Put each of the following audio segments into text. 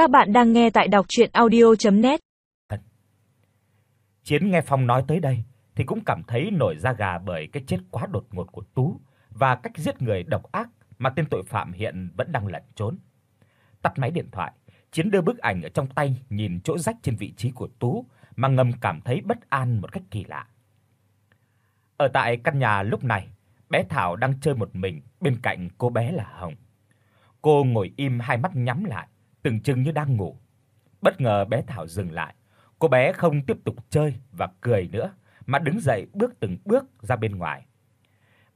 Các bạn đang nghe tại đọc audio net Chiến nghe Phong nói tới đây thì cũng cảm thấy nổi da gà bởi cái chết quá đột ngột của Tú và cách giết người độc ác mà tên tội phạm hiện vẫn đang lẩn trốn. Tắt máy điện thoại, Chiến đưa bức ảnh ở trong tay nhìn chỗ rách trên vị trí của Tú mà ngầm cảm thấy bất an một cách kỳ lạ. Ở tại căn nhà lúc này, bé Thảo đang chơi một mình bên cạnh cô bé là Hồng. Cô ngồi im hai mắt nhắm lại, tưởng chừng như đang ngủ. Bất ngờ bé Thảo dừng lại, cô bé không tiếp tục chơi và cười nữa mà đứng dậy bước từng bước ra bên ngoài.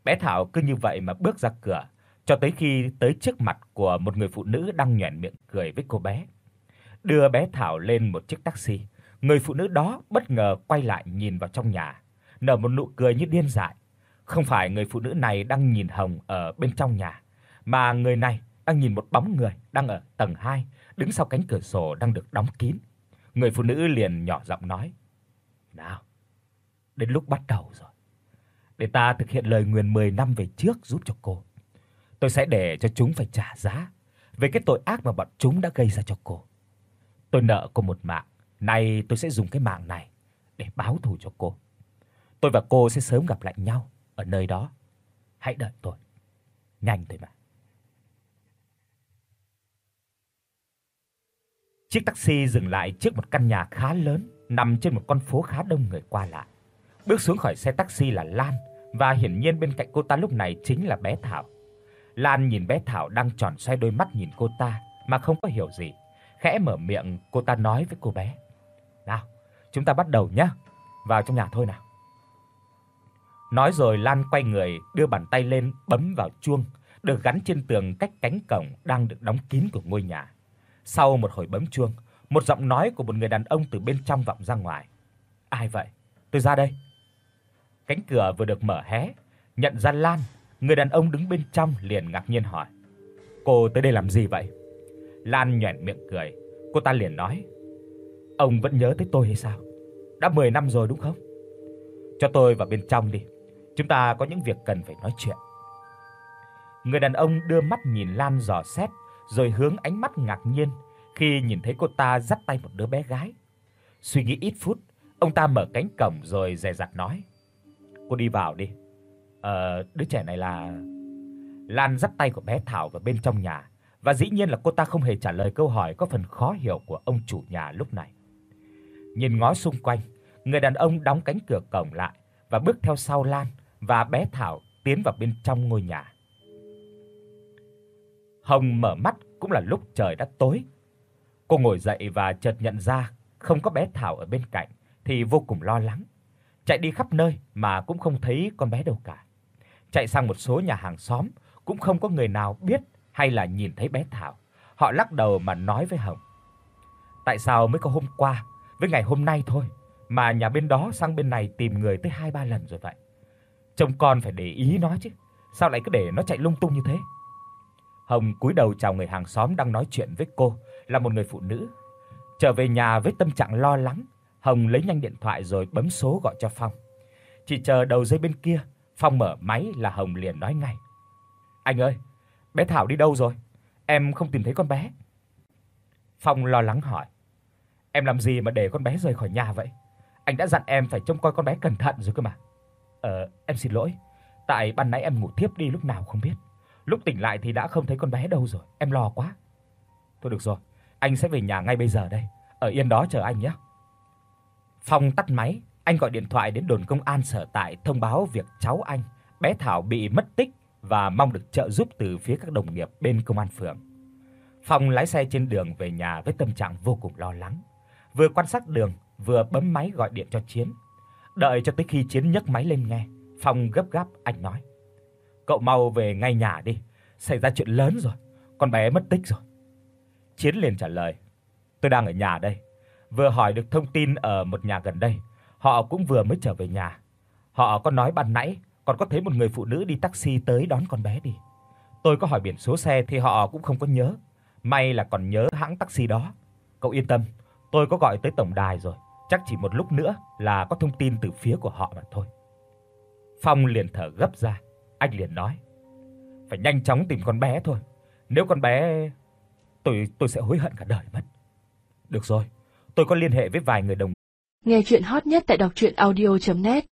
Bé Thảo cứ như vậy mà bước ra cửa, cho tới khi tới trước mặt của một người phụ nữ đang nhoẻn miệng cười với cô bé. Đưa bé Thảo lên một chiếc taxi, người phụ nữ đó bất ngờ quay lại nhìn vào trong nhà, nở một nụ cười như điên dại. Không phải người phụ nữ này đang nhìn Hồng ở bên trong nhà, mà người này đang nhìn một bóng người đang ở tầng 2, đứng sau cánh cửa sổ đang được đóng kín. Người phụ nữ liền nhỏ giọng nói: "Nào, đến lúc bắt đầu rồi. Để ta thực hiện lời nguyền 10 năm về trước giúp cho cô. Tôi sẽ để cho chúng phải trả giá về cái tội ác mà bọn chúng đã gây ra cho cô. Tôi nợ cô một mạng, nay tôi sẽ dùng cái mạng này để báo thù cho cô. Tôi và cô sẽ sớm gặp lại nhau ở nơi đó. Hãy đợi tôi. Nhanh thôi mà." Chiếc taxi dừng lại trước một căn nhà khá lớn nằm trên một con phố khá đông người qua lại. Bước xuống khỏi xe taxi là Lan và hiển nhiên bên cạnh cô ta lúc này chính là bé Thảo. Lan nhìn bé Thảo đang tròn xoay đôi mắt nhìn cô ta mà không có hiểu gì, khẽ mở miệng cô ta nói với cô bé: "Nào, chúng ta bắt đầu nhé, vào trong nhà thôi nào." Nói rồi Lan quay người, đưa bàn tay lên bấm vào chuông được gắn trên tường cách cánh cổng đang được đóng kín của ngôi nhà. Sau một hồi bấm chuông, một giọng nói của một người đàn ông từ bên trong vọng ra ngoài. "Ai vậy? Tôi ra đây." Cánh cửa vừa được mở hé, nhận ra Lan, người đàn ông đứng bên trong liền ngạc nhiên hỏi: "Cô tới đây làm gì vậy?" Lan nhếch miệng cười, cô ta liền nói: "Ông vẫn nhớ tới tôi hay sao? Đã 10 năm rồi đúng không? Cho tôi vào bên trong đi, chúng ta có những việc cần phải nói chuyện." Người đàn ông đưa mắt nhìn Lan dò xét, rồi hướng ánh mắt ngạc nhiên khi nhìn thấy cô ta dắt tay một đứa bé gái. Suy nghĩ ít phút, ông ta mở cánh cổng rồi dè dặt nói: "Cô đi vào đi. Ờ, đứa trẻ này là..." Lan dắt tay của bé Thảo vào bên trong nhà, và dĩ nhiên là cô ta không hề trả lời câu hỏi có phần khó hiểu của ông chủ nhà lúc này. Nhìn ngó xung quanh, người đàn ông đóng cánh cửa cổng lại và bước theo sau Lan và bé Thảo tiến vào bên trong ngôi nhà. Hồng mở mắt cũng là lúc trời đã tối. Cô ngồi dậy và chợt nhận ra không có bé Thảo ở bên cạnh thì vô cùng lo lắng. Chạy đi khắp nơi mà cũng không thấy con bé đâu cả. Chạy sang một số nhà hàng xóm cũng không có người nào biết hay là nhìn thấy bé Thảo. Họ lắc đầu mà nói với Hồng: "Tại sao mới có hôm qua với ngày hôm nay thôi mà nhà bên đó sang bên này tìm người tới 2 3 lần rồi vậy? Chồng con phải để ý nó chứ, sao lại cứ để nó chạy lung tung như thế?" Hồng cúi đầu chào người hàng xóm đang nói chuyện với cô, là một người phụ nữ. Trở về nhà với tâm trạng lo lắng, Hồng lấy nhanh điện thoại rồi bấm số gọi cho Phong. Chỉ chờ đầu dây bên kia, Phong mở máy là Hồng liền nói ngay: "Anh ơi, bé Thảo đi đâu rồi? Em không tìm thấy con bé." Phong lo lắng hỏi: "Em làm gì mà để con bé rời khỏi nhà vậy? Anh đã dặn em phải trông coi con bé cẩn thận rồi cơ mà." "Ờ, em xin lỗi, tại ban nãy em ngủ thiếp đi lúc nào không biết." Lúc tỉnh lại thì đã không thấy con bé đâu rồi, em lo quá. Thôi được rồi, anh sẽ về nhà ngay bây giờ đây, ở yên đó chờ anh nhé. Phong tắt máy, anh gọi điện thoại đến đồn công an sở tại thông báo việc cháu anh, bé Thảo bị mất tích và mong được trợ giúp từ phía các đồng nghiệp bên công an phường. Phong lái xe trên đường về nhà với tâm trạng vô cùng lo lắng, vừa quan sát đường, vừa bấm máy gọi điện cho Chiến. Đợi cho tới khi Chiến nhấc máy lên nghe, Phong gấp gáp anh nói: Cậu mau về ngay nhà đi, xảy ra chuyện lớn rồi, con bé mất tích rồi." Chiến liền trả lời: "Tôi đang ở nhà đây, vừa hỏi được thông tin ở một nhà gần đây, họ cũng vừa mới trở về nhà. Họ có nói ban nãy còn có thấy một người phụ nữ đi taxi tới đón con bé đi. Tôi có hỏi biển số xe thì họ cũng không có nhớ, may là còn nhớ hãng taxi đó. Cậu yên tâm, tôi có gọi tới tổng đài rồi, chắc chỉ một lúc nữa là có thông tin từ phía của họ mà thôi." Phong liền thở gấp ra, anh liền nói: "Phải nhanh chóng tìm con bé thôi, nếu con bé tôi tôi sẽ hối hận cả đời mất." Được rồi, tôi có liên hệ với vài người đồng Nghe truyện hot nhất tại doctruyenaudio.net